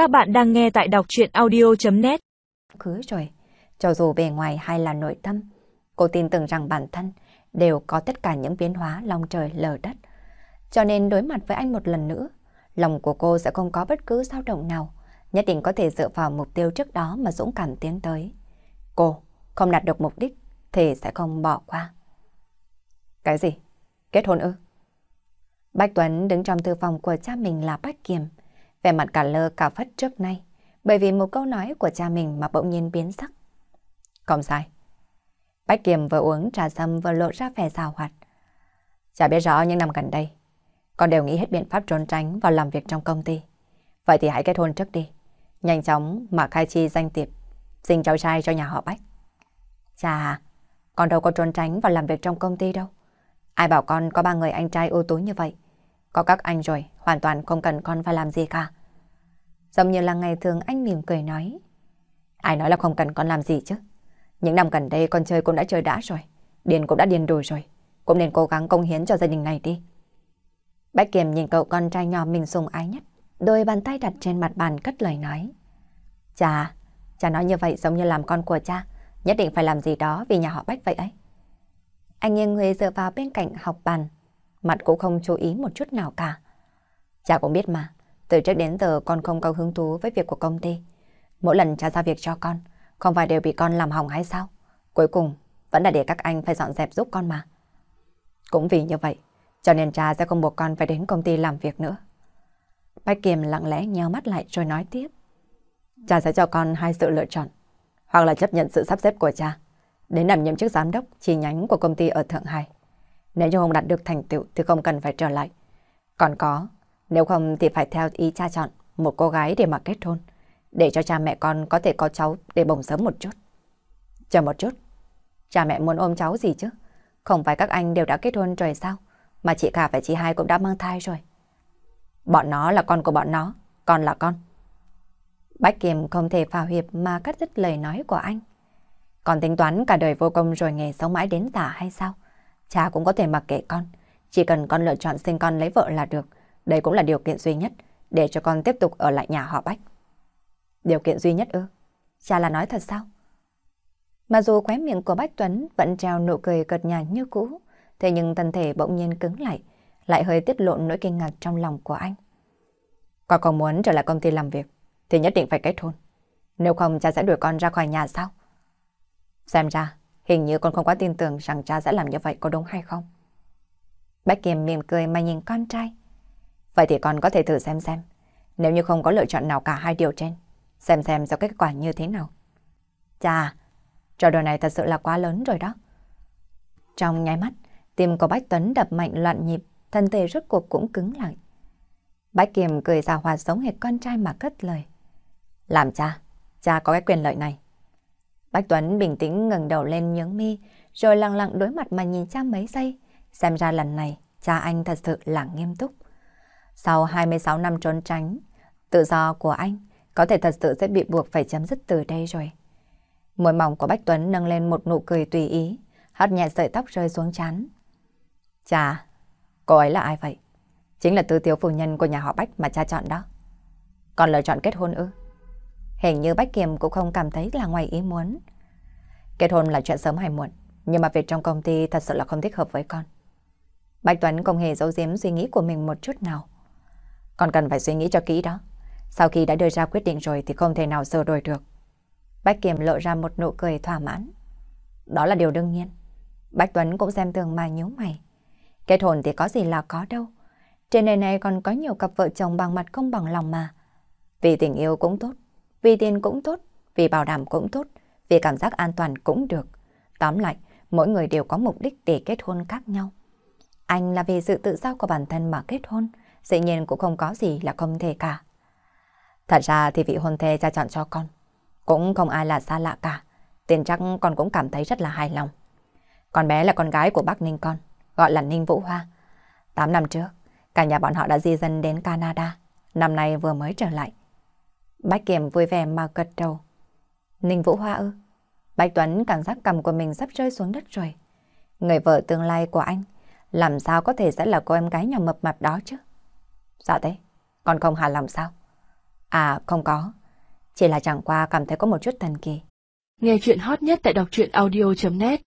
Các bạn đang nghe tại đọc chuyện audio.net Cứ rồi, cho dù bề ngoài hay là nội tâm, cô tin tưởng rằng bản thân đều có tất cả những biến hóa lòng trời lở đất. Cho nên đối mặt với anh một lần nữa, lòng của cô sẽ không có bất cứ dao động nào, nhất định có thể dựa vào mục tiêu trước đó mà dũng cảm tiến tới. Cô không đạt được mục đích thì sẽ không bỏ qua. Cái gì? Kết hôn ư? Bách Tuấn đứng trong thư phòng của cha mình là Bách Kiềm, vẻ mặt cả lơ cả phất trước nay, bởi vì một câu nói của cha mình mà bỗng nhiên biến sắc. Không sai. Bách Kiềm vừa uống trà sâm vừa lộ ra vẻ rào hoạt. Chả biết rõ những năm gần đây, con đều nghĩ hết biện pháp trốn tránh và làm việc trong công ty. Vậy thì hãy kết hôn trước đi. Nhanh chóng mà khai chi danh tiệp, sinh cháu trai cho nhà họ Bách. Chà, con đâu có trốn tránh và làm việc trong công ty đâu. Ai bảo con có ba người anh trai ưu tú như vậy. Có các anh rồi, hoàn toàn không cần con phải làm gì cả. Giống như là ngày thường anh mỉm cười nói. Ai nói là không cần con làm gì chứ. Những năm gần đây con chơi cũng đã chơi đã rồi. Điền cũng đã điền đủ rồi. Cũng nên cố gắng công hiến cho gia đình này đi. Bách Kiềm nhìn cậu con trai nhỏ mình sùng ái nhất. Đôi bàn tay đặt trên mặt bàn cất lời nói. Cha, cha nói như vậy giống như làm con của cha. Nhất định phải làm gì đó vì nhà họ Bách vậy ấy. Anh nghiêng người dựa vào bên cạnh học bàn. Mặt cũng không chú ý một chút nào cả. Cha cũng biết mà. Từ trước đến giờ con không có hứng thú với việc của công ty. Mỗi lần cha giao việc cho con, không phải đều bị con làm hỏng hay sao? Cuối cùng, vẫn là để các anh phải dọn dẹp giúp con mà. Cũng vì như vậy, cho nên cha sẽ không buộc con phải đến công ty làm việc nữa. Bách Kiềm lặng lẽ nheo mắt lại rồi nói tiếp. Cha sẽ cho con hai sự lựa chọn. Hoặc là chấp nhận sự sắp xếp của cha, đến đảm nhiệm chức giám đốc chi nhánh của công ty ở Thượng Hải. Nếu như không đạt được thành tựu thì không cần phải trở lại. Còn có, nếu không thì phải theo ý cha chọn một cô gái để mà kết hôn, để cho cha mẹ con có thể có cháu để bồng sớm một chút. Chờ một chút, cha mẹ muốn ôm cháu gì chứ? Không phải các anh đều đã kết hôn rồi sao? Mà chị cả và chị hai cũng đã mang thai rồi. Bọn nó là con của bọn nó, con là con. Bách Kiềm không thể phào hiệp mà cắt đứt lời nói của anh. Còn tính toán cả đời vô công rồi nghề sống mãi đến già hay sao? Cha cũng có thể mặc kệ con. Chỉ cần con lựa chọn sinh con lấy vợ là được. Đây cũng là điều kiện duy nhất để cho con tiếp tục ở lại nhà họ Bách. Điều kiện duy nhất ư? Cha là nói thật sao? Mà dù khóe miệng của Bách Tuấn vẫn treo nụ cười cợt nhà như cũ, thế nhưng thân thể bỗng nhiên cứng lại, lại hơi tiết lộ nỗi kinh ngạc trong lòng của anh. Con còn muốn trở lại công ty làm việc, thì nhất định phải kết hôn. Nếu không cha sẽ đuổi con ra khỏi nhà sao? Xem ra, hình như con không quá tin tưởng rằng cha sẽ làm như vậy có đúng hay không? Bách Kiềm mỉm cười mà nhìn con trai. Vậy thì con có thể thử xem xem. Nếu như không có lựa chọn nào cả hai điều trên, xem xem sẽ kết quả như thế nào. Chà, trò đùa này thật sự là quá lớn rồi đó. Trong nháy mắt, tim của Bách Tuấn đập mạnh loạn nhịp, thân thể rốt cuộc cũng cứng lại. Bách Kiềm cười ra hòa giống hệt con trai mà cất lời. Làm cha, cha có cái quyền lợi này. Bách Tuấn bình tĩnh ngẩng đầu lên nhướng mi, rồi lặng lặng đối mặt mà nhìn cha mấy giây. Xem ra lần này, cha anh thật sự là nghiêm túc. Sau 26 năm trốn tránh, tự do của anh có thể thật sự sẽ bị buộc phải chấm dứt từ đây rồi. Môi mỏng của Bách Tuấn nâng lên một nụ cười tùy ý, hất nhẹ sợi tóc rơi xuống chán. Cha, cô ấy là ai vậy? Chính là tư tiểu phu nhân của nhà họ Bách mà cha chọn đó. Còn lựa chọn kết hôn ư? Hình như Bách Kiềm cũng không cảm thấy là ngoài ý muốn. Kết hôn là chuyện sớm hay muộn, nhưng mà việc trong công ty thật sự là không thích hợp với con. Bạch Tuấn không hề giấu giếm suy nghĩ của mình một chút nào còn cần phải suy nghĩ cho kỹ đó. Sau khi đã đưa ra quyết định rồi thì không thể nào sửa đổi được. Bách Kiềm lộ ra một nụ cười thỏa mãn. Đó là điều đương nhiên. Bách Tuấn cũng xem thường mà nhíu mày. Kết hôn thì có gì là có đâu. Trên đời này còn có nhiều cặp vợ chồng bằng mặt không bằng lòng mà. Vì tình yêu cũng tốt, vì tiền cũng tốt, vì bảo đảm cũng tốt, vì cảm giác an toàn cũng được. Tóm lại, mỗi người đều có mục đích để kết hôn khác nhau. Anh là vì sự tự do của bản thân mà kết hôn, dĩ nhiên cũng không có gì là không thể cả. Thật ra thì vị hôn thê cha chọn cho con, cũng không ai là xa lạ cả. Tiền chắc con cũng cảm thấy rất là hài lòng. Con bé là con gái của bác Ninh con, gọi là Ninh Vũ Hoa. 8 năm trước, cả nhà bọn họ đã di dân đến Canada, năm nay vừa mới trở lại. Bách Kiểm vui vẻ mà gật đầu. Ninh Vũ Hoa ư? Bạch Tuấn cảm giác cầm của mình sắp rơi xuống đất rồi. Người vợ tương lai của anh, làm sao có thể sẽ là cô em gái nhỏ mập mạp đó chứ? Dạ thế, con không hài lòng sao? À không có, chỉ là chẳng qua cảm thấy có một chút thần kỳ. Nghe chuyện hot nhất tại đọc truyện audio.net